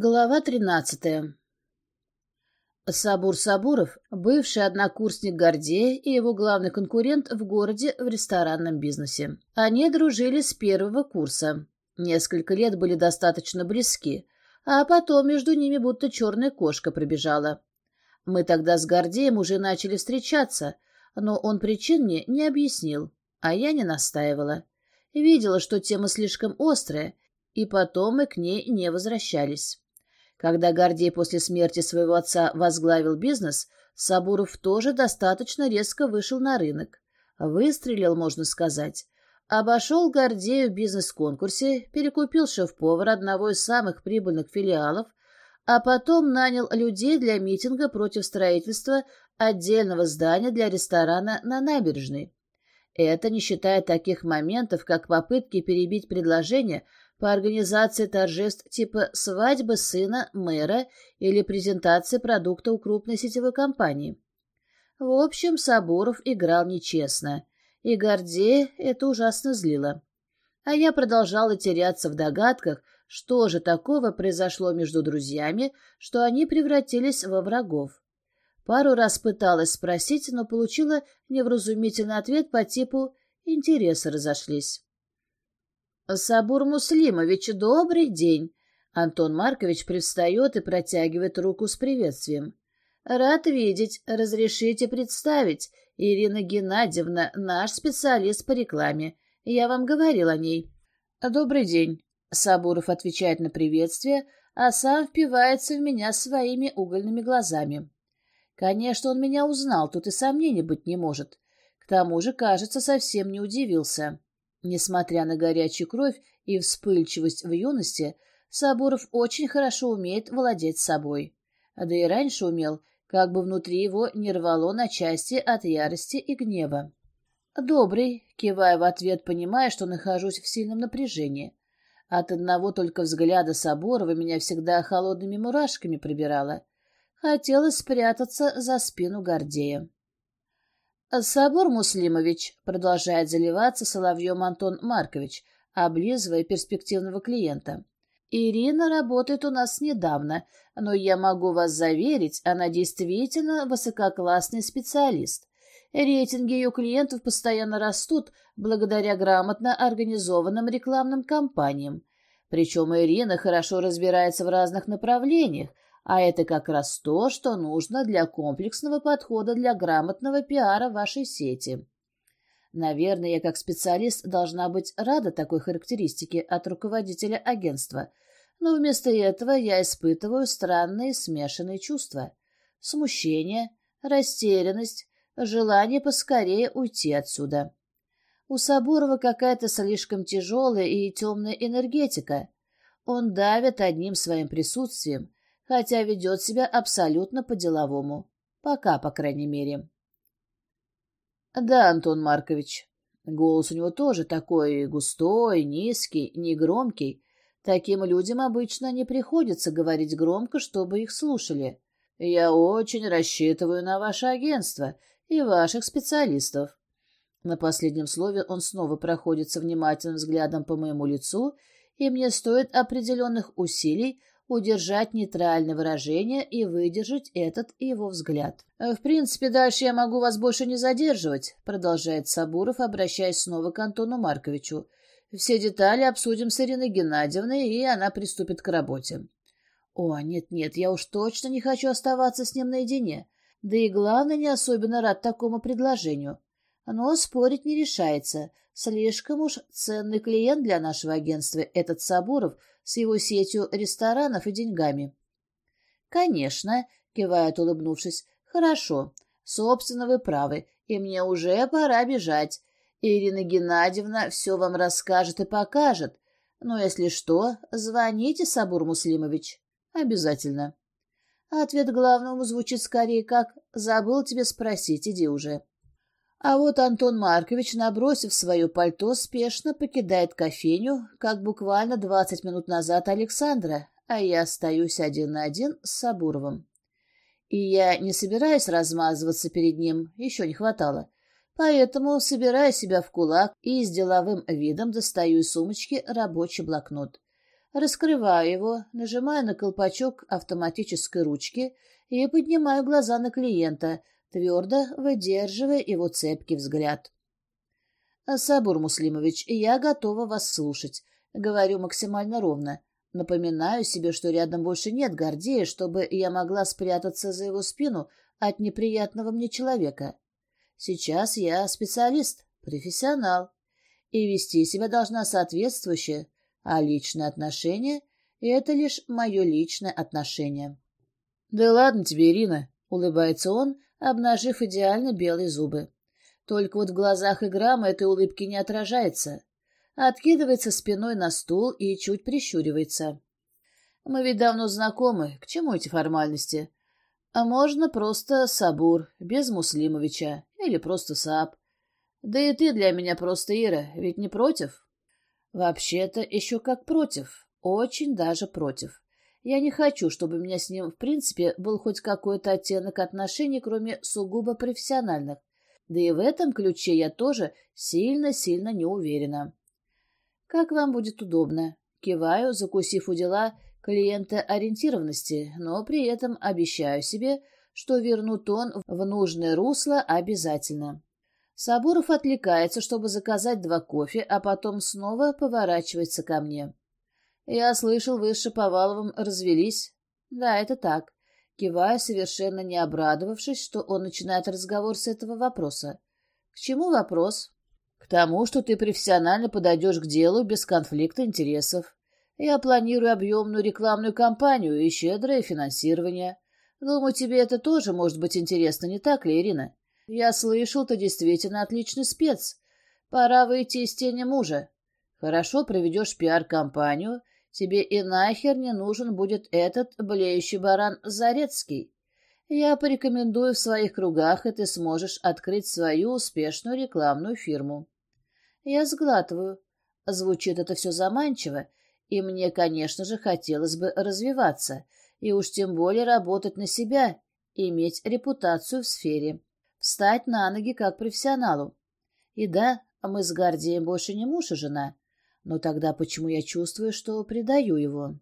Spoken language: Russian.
Глава тринадцатая. Сабур Сабуров, бывший однокурсник Гордея и его главный конкурент в городе в ресторанном бизнесе. Они дружили с первого курса. Несколько лет были достаточно близки, а потом между ними будто черная кошка пробежала. Мы тогда с Гордеем уже начали встречаться, но он причин мне не объяснил, а я не настаивала. Видела, что тема слишком острая, и потом мы к ней не возвращались. Когда Гордей после смерти своего отца возглавил бизнес, Сабуров тоже достаточно резко вышел на рынок. Выстрелил, можно сказать. Обошел Гордею в бизнес-конкурсе, перекупил шеф-повар одного из самых прибыльных филиалов, а потом нанял людей для митинга против строительства отдельного здания для ресторана на набережной. Это не считая таких моментов, как попытки перебить предложение по организации торжеств типа свадьбы сына мэра или презентации продукта у крупной сетевой компании. В общем, Сабуров играл нечестно, и Гордея это ужасно злило. А я продолжала теряться в догадках, что же такого произошло между друзьями, что они превратились во врагов. Пару раз пыталась спросить, но получила невразумительный ответ по типу «интересы разошлись». «Сабур Муслимович, добрый день!» Антон Маркович привстает и протягивает руку с приветствием. «Рад видеть. Разрешите представить. Ирина Геннадьевна, наш специалист по рекламе. Я вам говорил о ней». «Добрый день», — Сабуров отвечает на приветствие, а сам впивается в меня своими угольными глазами. Конечно, он меня узнал, тут и сомнений быть не может. К тому же, кажется, совсем не удивился. Несмотря на горячую кровь и вспыльчивость в юности, Сабуров очень хорошо умеет владеть собой. Да и раньше умел, как бы внутри его не рвало на части от ярости и гнева. «Добрый», — кивая в ответ, понимая, что нахожусь в сильном напряжении. От одного только взгляда Соборова меня всегда холодными мурашками пробирало. Хотелось спрятаться за спину Гордея. «Собор Муслимович», — продолжает заливаться соловьем Антон Маркович, облизывая перспективного клиента. «Ирина работает у нас недавно, но я могу вас заверить, она действительно высококлассный специалист. Рейтинги ее клиентов постоянно растут благодаря грамотно организованным рекламным кампаниям. Причем Ирина хорошо разбирается в разных направлениях, а это как раз то, что нужно для комплексного подхода для грамотного пиара вашей сети. Наверное, я как специалист должна быть рада такой характеристике от руководителя агентства, но вместо этого я испытываю странные смешанные чувства. Смущение, растерянность, желание поскорее уйти отсюда. У Сабурова какая-то слишком тяжелая и темная энергетика. Он давит одним своим присутствием, хотя ведет себя абсолютно по-деловому. Пока, по крайней мере. Да, Антон Маркович. Голос у него тоже такой густой, низкий, негромкий. Таким людям обычно не приходится говорить громко, чтобы их слушали. Я очень рассчитываю на ваше агентство и ваших специалистов. На последнем слове он снова проходится внимательным взглядом по моему лицу, и мне стоит определенных усилий, удержать нейтральное выражение и выдержать этот его взгляд. «В принципе, дальше я могу вас больше не задерживать», — продолжает Сабуров, обращаясь снова к Антону Марковичу. «Все детали обсудим с Ириной Геннадьевной, и она приступит к работе». «О, нет-нет, я уж точно не хочу оставаться с ним наедине. Да и главное, не особенно рад такому предложению. Но спорить не решается. Слишком уж ценный клиент для нашего агентства этот Сабуров с его сетью ресторанов и деньгами. «Конечно», — кивает, улыбнувшись, — «хорошо. Собственно, вы правы, и мне уже пора бежать. Ирина Геннадьевна все вам расскажет и покажет. Но если что, звоните, Сабур Муслимович. Обязательно». Ответ главному звучит скорее как «забыл тебе спросить, иди уже». А вот Антон Маркович, набросив свое пальто, спешно покидает кофейню, как буквально двадцать минут назад Александра, а я остаюсь один на один с Сабуровым. И я не собираюсь размазываться перед ним, еще не хватало. Поэтому собираю себя в кулак и с деловым видом достаю из сумочки рабочий блокнот. Раскрываю его, нажимаю на колпачок автоматической ручки и поднимаю глаза на клиента, твердо выдерживая его цепкий взгляд. «Сабур Муслимович, я готова вас слушать», — говорю максимально ровно. Напоминаю себе, что рядом больше нет Гордея, чтобы я могла спрятаться за его спину от неприятного мне человека. Сейчас я специалист, профессионал, и вести себя должна соответствующе, а личное отношение — это лишь мое личное отношение. — Да ладно тебе, Ирина, — улыбается он, обнажив идеально белые зубы. Только вот в глазах Играма этой улыбки не отражается. Откидывается спиной на стул и чуть прищуривается. Мы ведь давно знакомы, к чему эти формальности? А можно просто Сабур, без Муслимовича, или просто Саб. Да и ты для меня просто Ира, ведь не против? Вообще-то еще как против, очень даже против. Я не хочу, чтобы у меня с ним, в принципе, был хоть какой-то оттенок отношений, кроме сугубо профессиональных. Да и в этом ключе я тоже сильно-сильно не уверена. Как вам будет удобно. Киваю, закусив у дела клиента ориентированности, но при этом обещаю себе, что верну тон в нужное русло обязательно. Сабуров отвлекается, чтобы заказать два кофе, а потом снова поворачивается ко мне. «Я слышал, вы с Шаповаловым развелись?» «Да, это так». Кивая, совершенно не обрадовавшись, что он начинает разговор с этого вопроса. «К чему вопрос?» «К тому, что ты профессионально подойдешь к делу без конфликта интересов. Я планирую объемную рекламную кампанию и щедрое финансирование. Думаю, тебе это тоже может быть интересно, не так ли, Ирина? Я слышал, ты действительно отличный спец. Пора выйти из тени мужа. Хорошо проведешь пиар-компанию, тебе и нахер не нужен будет этот блеющий баран Зарецкий. Я порекомендую в своих кругах, и ты сможешь открыть свою успешную рекламную фирму. Я сглатываю. Звучит это все заманчиво, и мне, конечно же, хотелось бы развиваться, и уж тем более работать на себя, иметь репутацию в сфере, встать на ноги как профессионалу. И да, мы с Гардием больше не муж и жена, но тогда почему я чувствую, что предаю его?